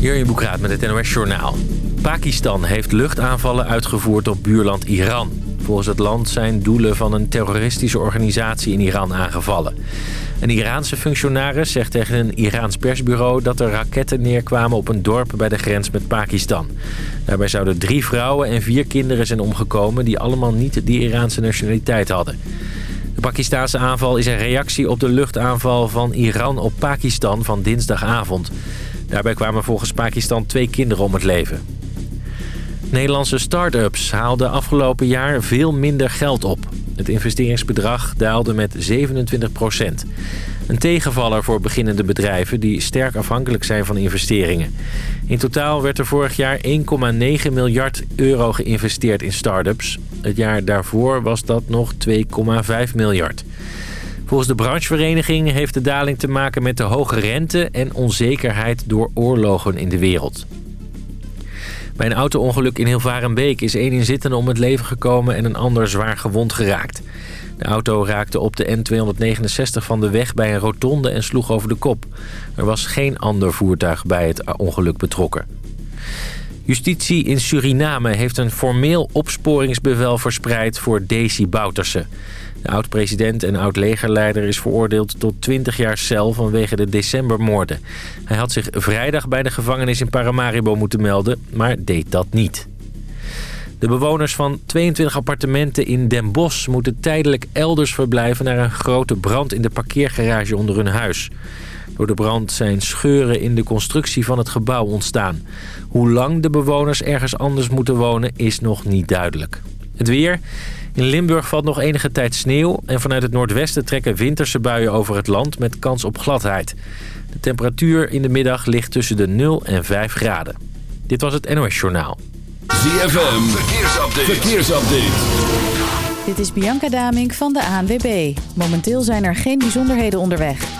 Jurjen Boekraat met het NOS Journaal. Pakistan heeft luchtaanvallen uitgevoerd op buurland Iran. Volgens het land zijn doelen van een terroristische organisatie in Iran aangevallen. Een Iraanse functionaris zegt tegen een Iraans persbureau... dat er raketten neerkwamen op een dorp bij de grens met Pakistan. Daarbij zouden drie vrouwen en vier kinderen zijn omgekomen... die allemaal niet die Iraanse nationaliteit hadden. De Pakistanse aanval is een reactie op de luchtaanval van Iran op Pakistan van dinsdagavond. Daarbij kwamen volgens Pakistan twee kinderen om het leven. Nederlandse start-ups haalden afgelopen jaar veel minder geld op. Het investeringsbedrag daalde met 27 procent. Een tegenvaller voor beginnende bedrijven die sterk afhankelijk zijn van investeringen. In totaal werd er vorig jaar 1,9 miljard euro geïnvesteerd in start-ups. Het jaar daarvoor was dat nog 2,5 miljard. Volgens de branchevereniging heeft de daling te maken met de hoge rente en onzekerheid door oorlogen in de wereld. Bij een auto-ongeluk in Hilvarenbeek is één inzittende om het leven gekomen en een ander zwaar gewond geraakt. De auto raakte op de N269 van de weg bij een rotonde en sloeg over de kop. Er was geen ander voertuig bij het ongeluk betrokken. Justitie in Suriname heeft een formeel opsporingsbevel verspreid voor Daisy Bouterse. De oud-president en oud-legerleider is veroordeeld tot 20 jaar cel vanwege de decembermoorden. Hij had zich vrijdag bij de gevangenis in Paramaribo moeten melden, maar deed dat niet. De bewoners van 22 appartementen in Den Bosch moeten tijdelijk elders verblijven... naar een grote brand in de parkeergarage onder hun huis. Door de brand zijn scheuren in de constructie van het gebouw ontstaan. Hoe lang de bewoners ergens anders moeten wonen is nog niet duidelijk. Het weer... In Limburg valt nog enige tijd sneeuw... en vanuit het noordwesten trekken winterse buien over het land... met kans op gladheid. De temperatuur in de middag ligt tussen de 0 en 5 graden. Dit was het NOS Journaal. ZFM, verkeersupdate. verkeersupdate. Dit is Bianca Damink van de ANWB. Momenteel zijn er geen bijzonderheden onderweg.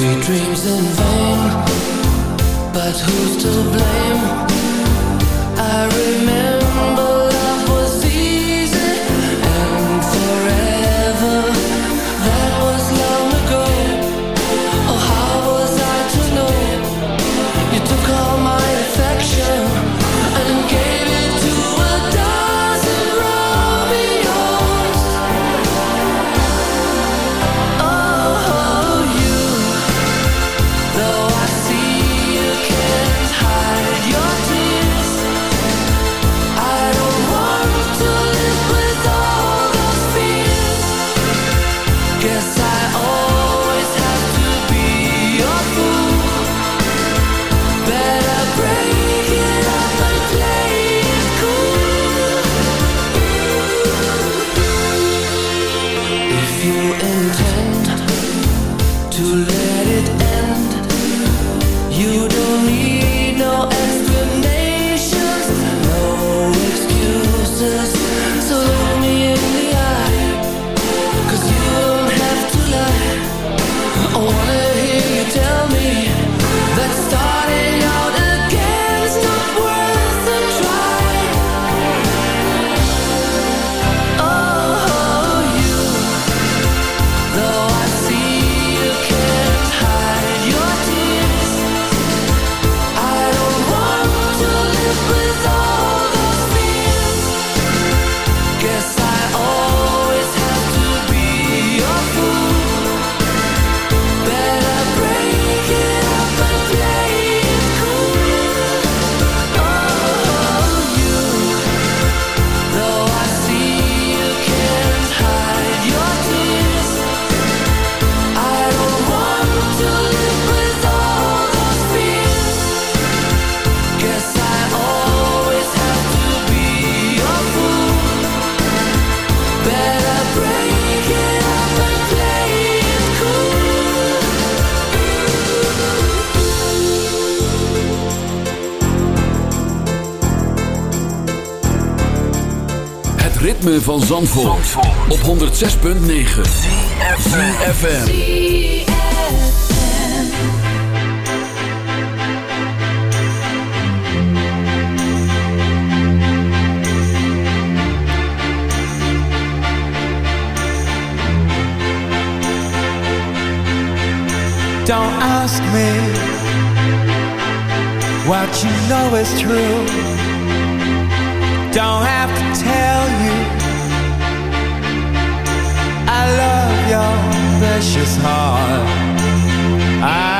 Sweet dreams in vain, but who's to blame? I remember van Zandvoort, Zandvoort. op 106.9 CFFM Don't ask me What you know is true. Don't have to tell you love your precious heart. I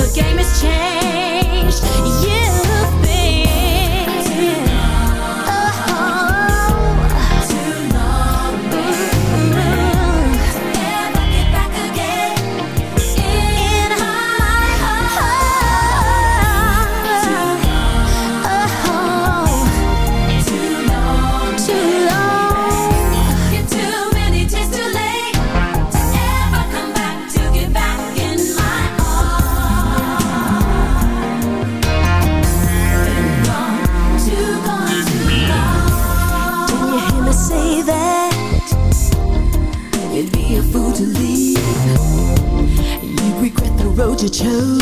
the game has changed. You. chose.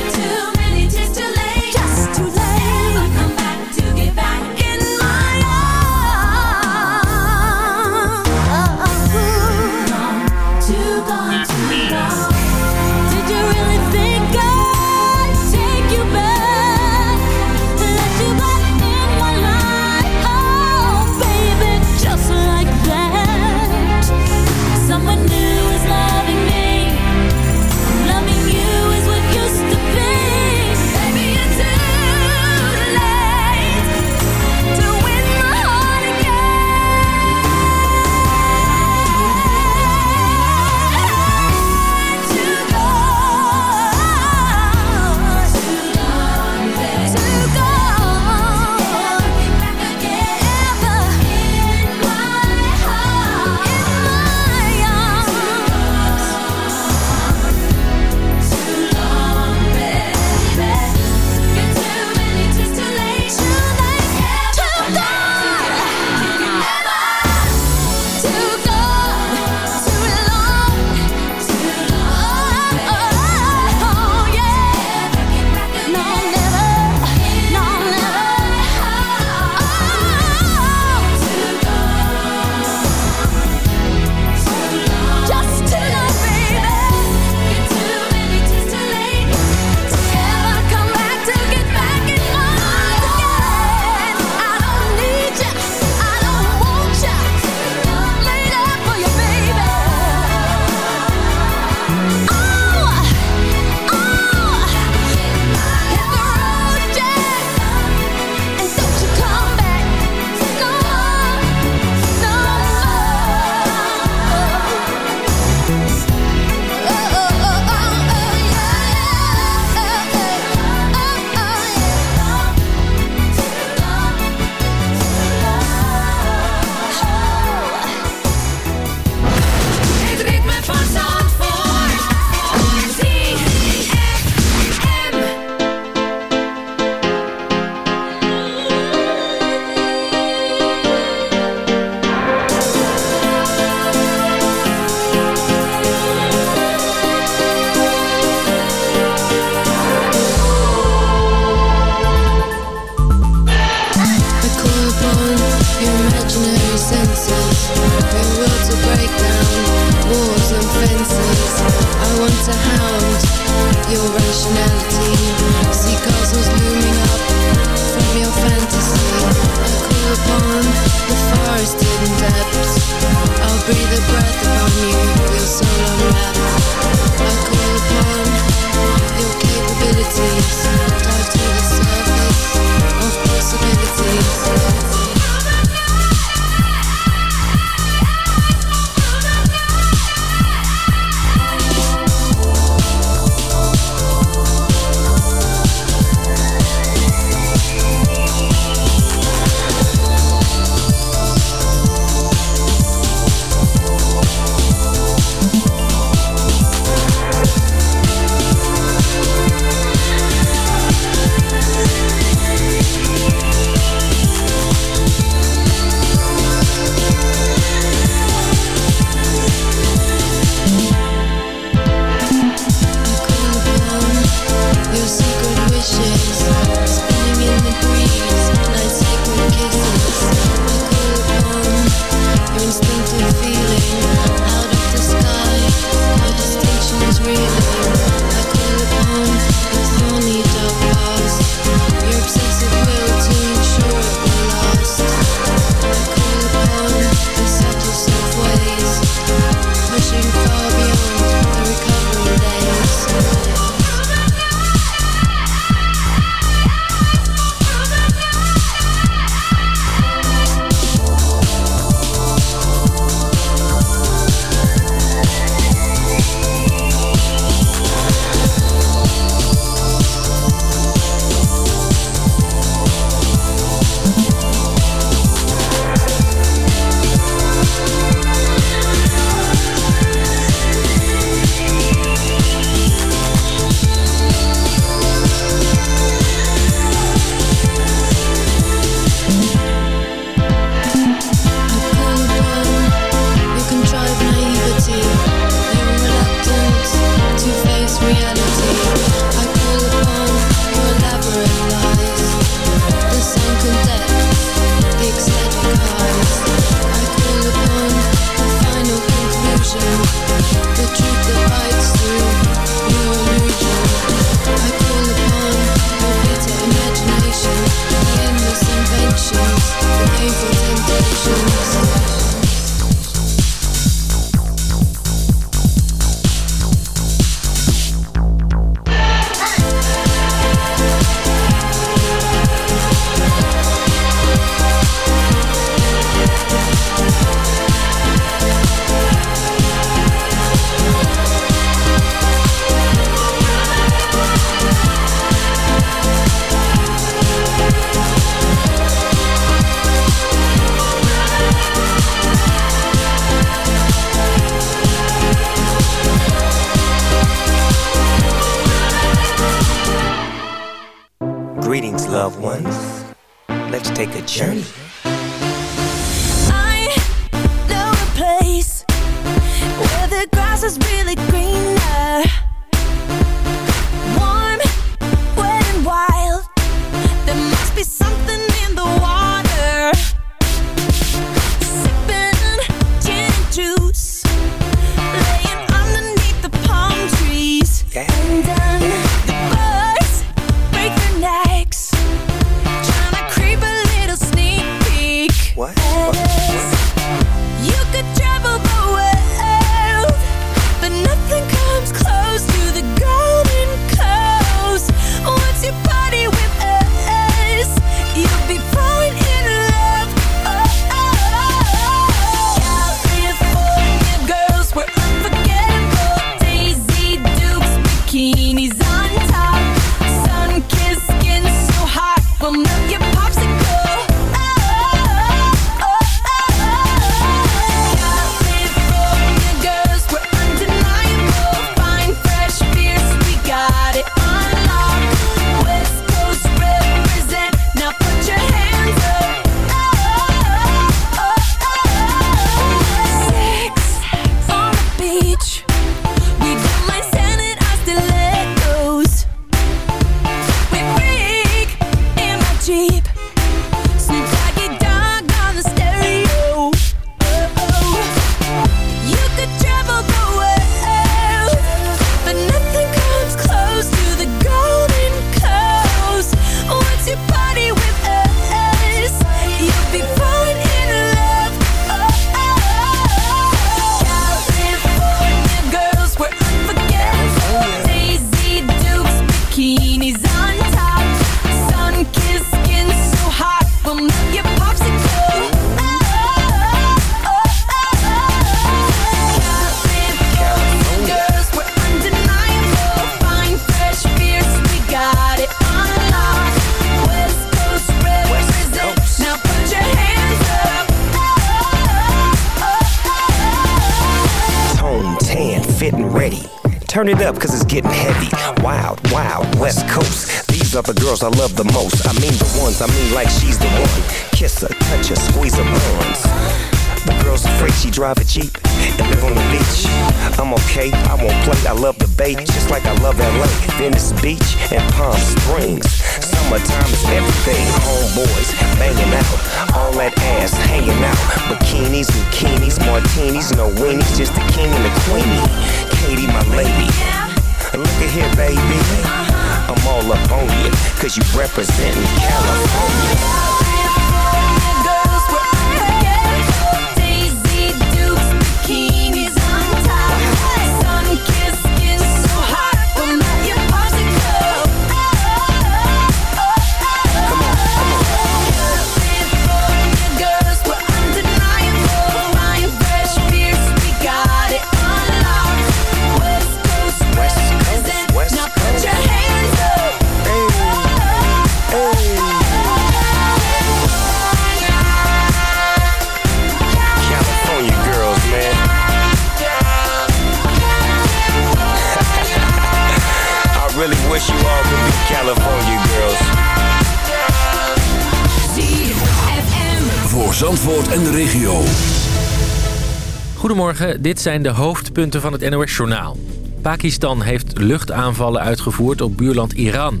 Goedemorgen, dit zijn de hoofdpunten van het NOS-journaal. Pakistan heeft luchtaanvallen uitgevoerd op buurland Iran.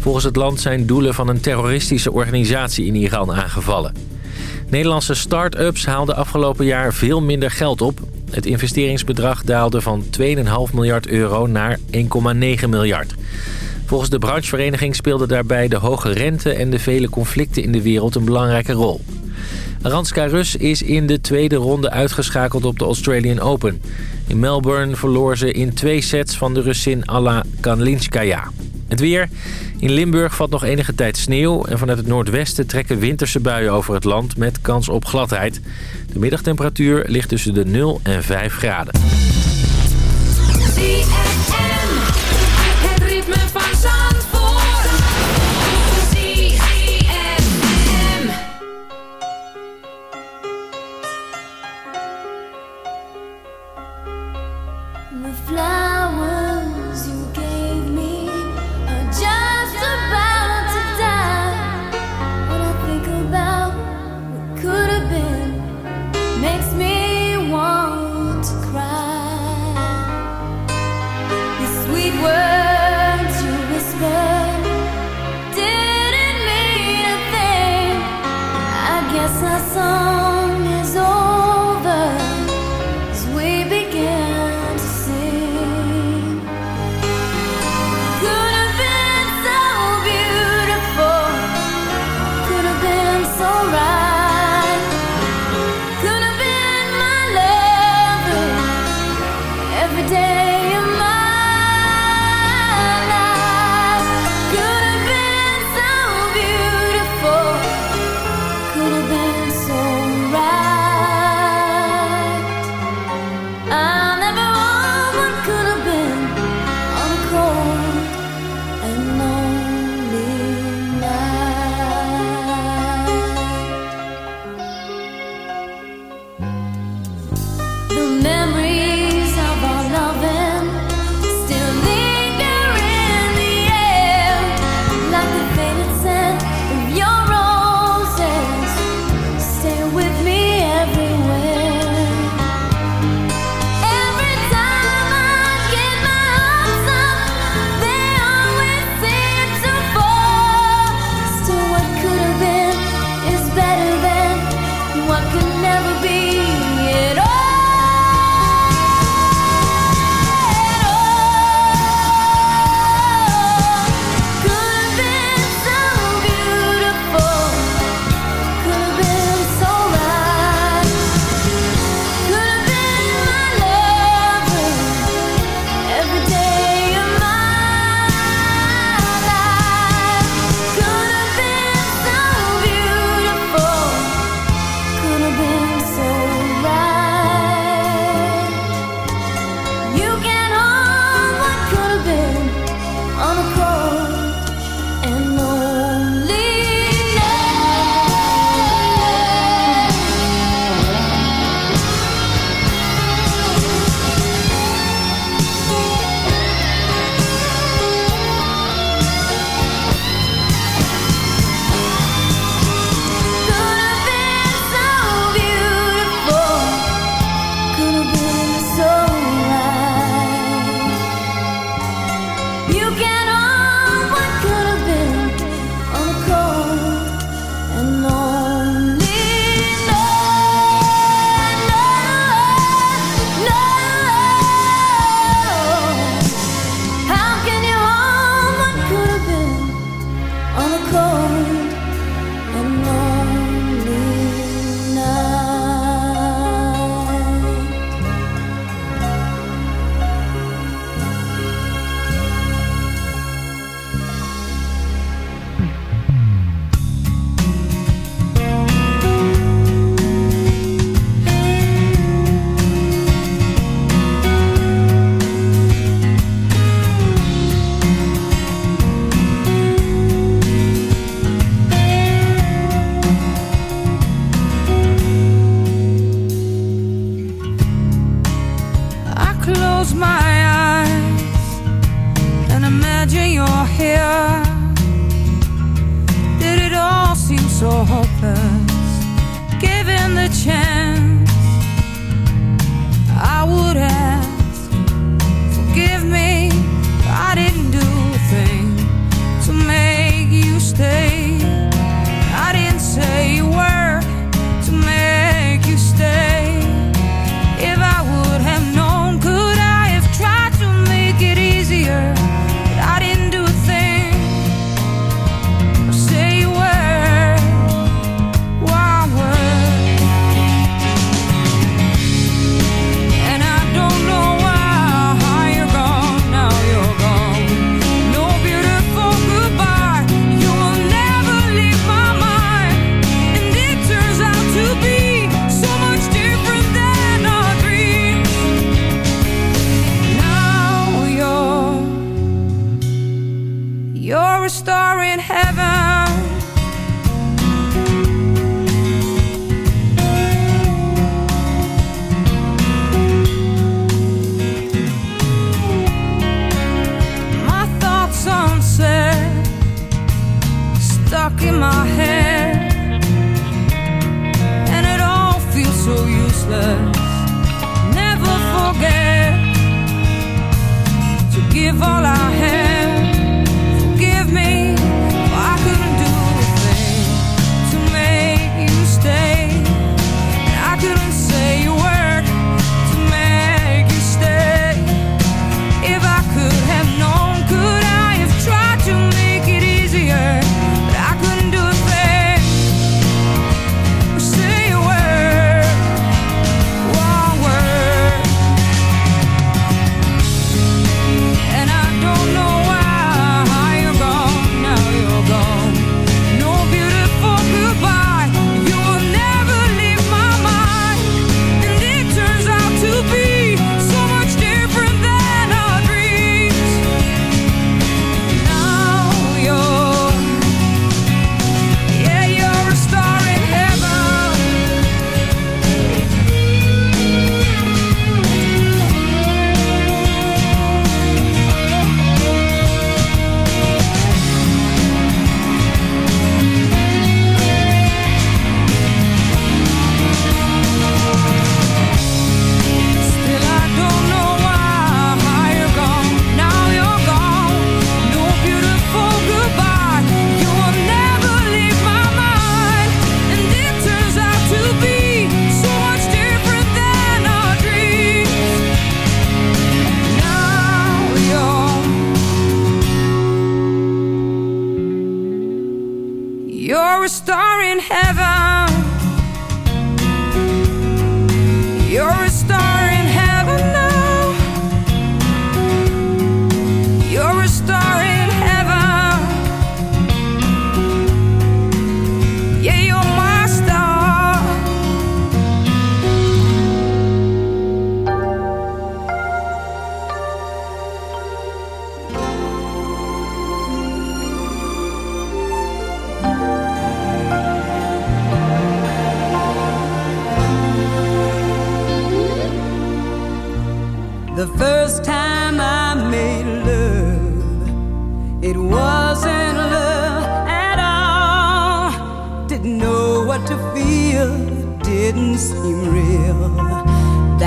Volgens het land zijn doelen van een terroristische organisatie in Iran aangevallen. Nederlandse start-ups haalden afgelopen jaar veel minder geld op. Het investeringsbedrag daalde van 2,5 miljard euro naar 1,9 miljard. Volgens de branchevereniging speelden daarbij de hoge rente en de vele conflicten in de wereld een belangrijke rol. Aranska Rus is in de tweede ronde uitgeschakeld op de Australian Open. In Melbourne verloor ze in twee sets van de Russin Alla Kanlinskaya. Het weer. In Limburg valt nog enige tijd sneeuw... en vanuit het noordwesten trekken winterse buien over het land... met kans op gladheid. De middagtemperatuur ligt tussen de 0 en 5 graden.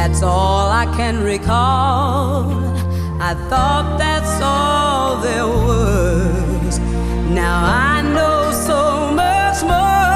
That's all I can recall. I thought that's all there was. Now I know so much more.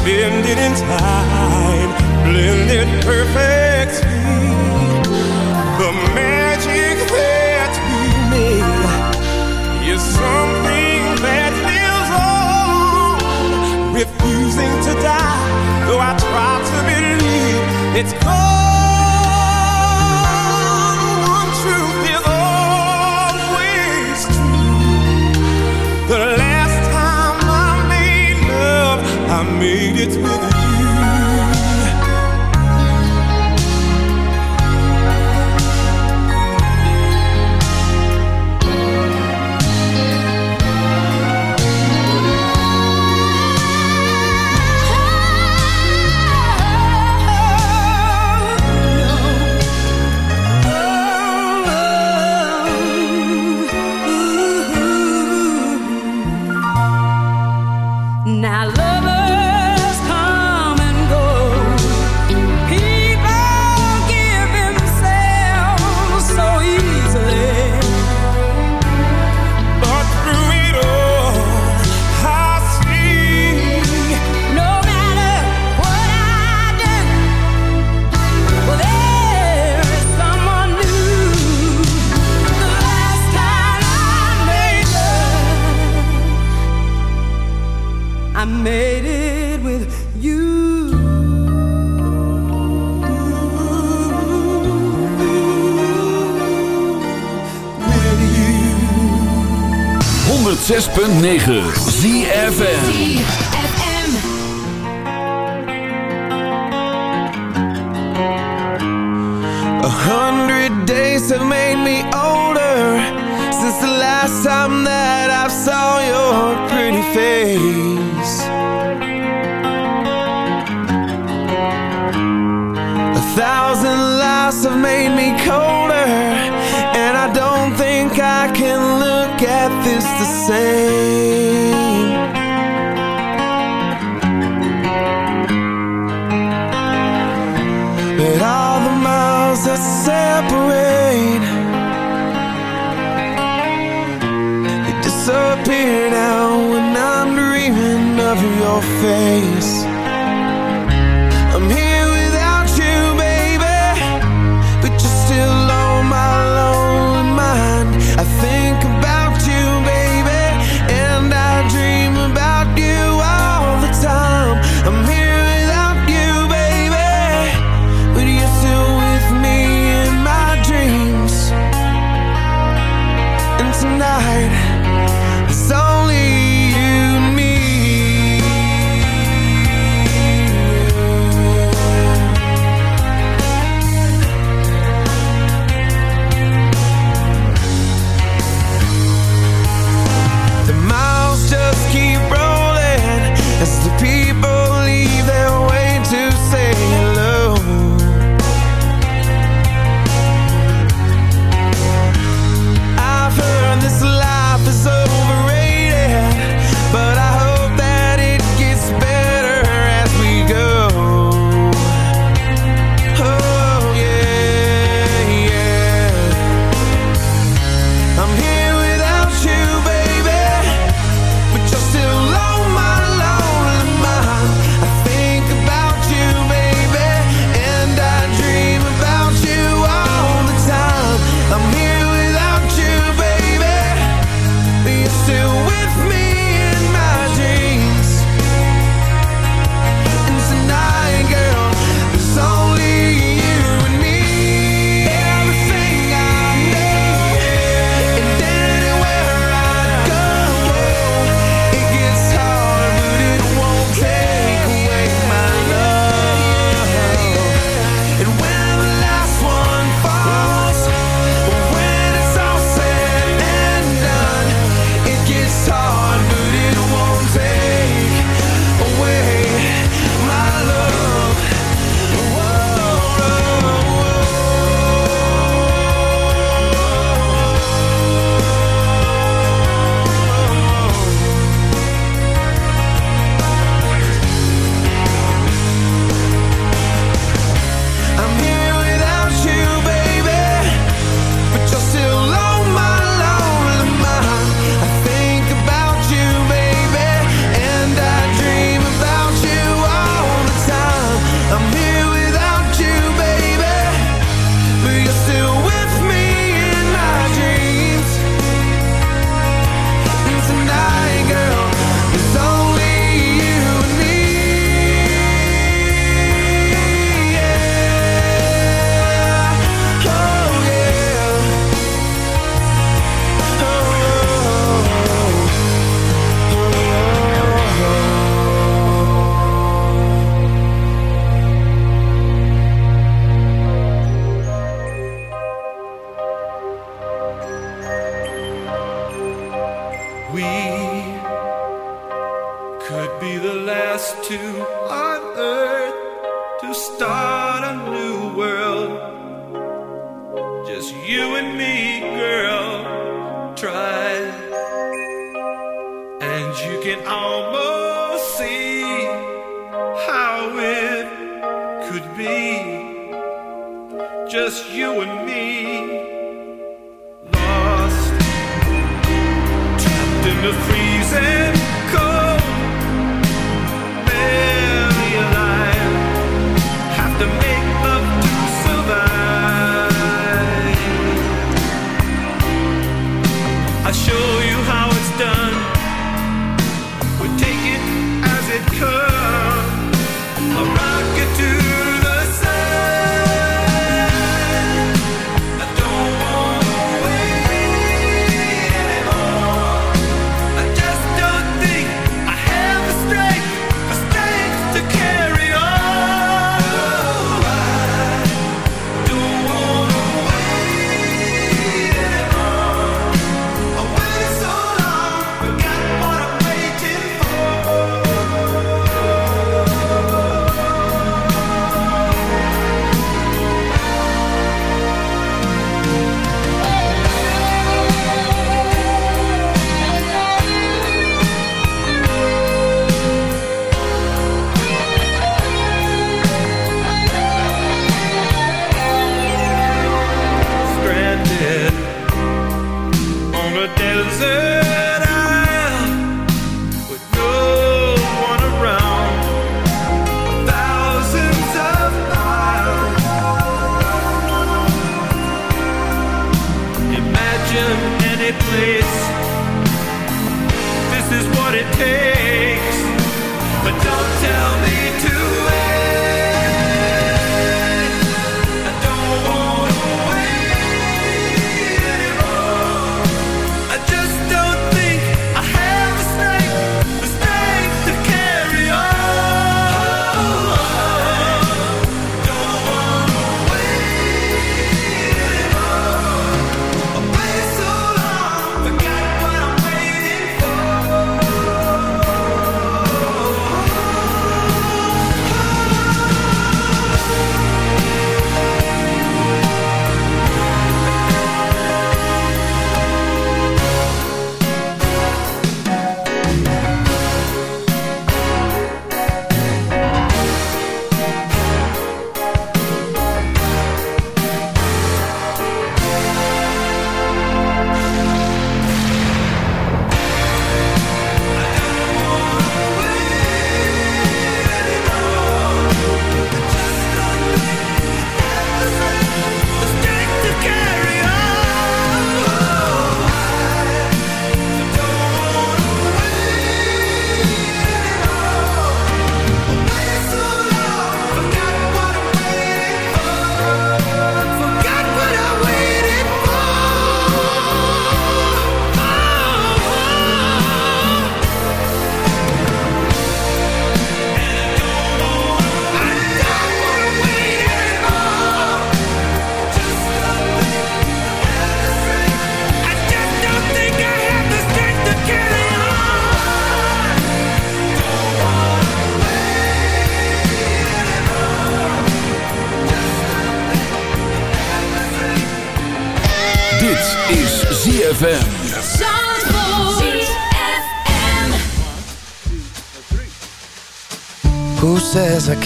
spend it in time, blend it perfectly. The magic that we made is something that lives on, refusing to die. Though I try to believe it's gone. 106.9 ZFM.